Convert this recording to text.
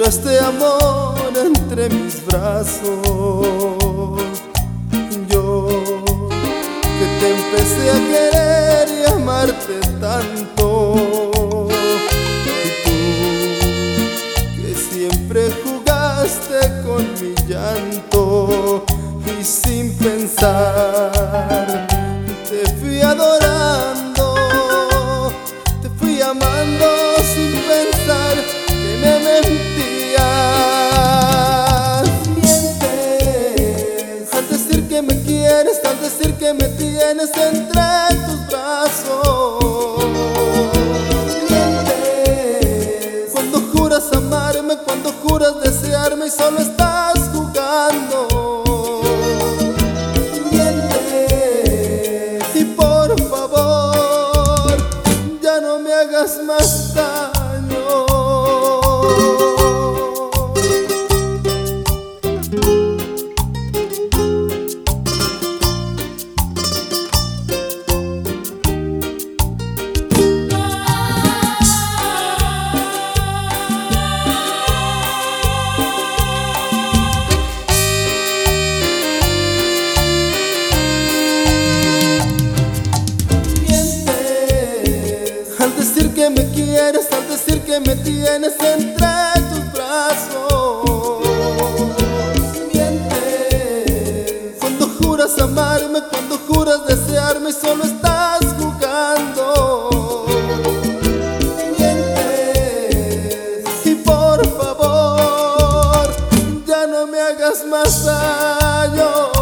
juraste amor entre mis brazos. Yo que te empecé a querer y amarte tanto. Y tú que siempre jugaste con mi llanto y sin pensar quieres, al decir que me tienes entre tus brazos. Mientes cuando juras amarme, cuando juras desearme y solo estás jugando. Mientes y por favor ya no me hagas más daño. quieres al decir que me tienes entre tus brazos? Mientes cuando juras amarme, cuando juras desearme y solo estás jugando. Mientes y por favor ya no me hagas más daño.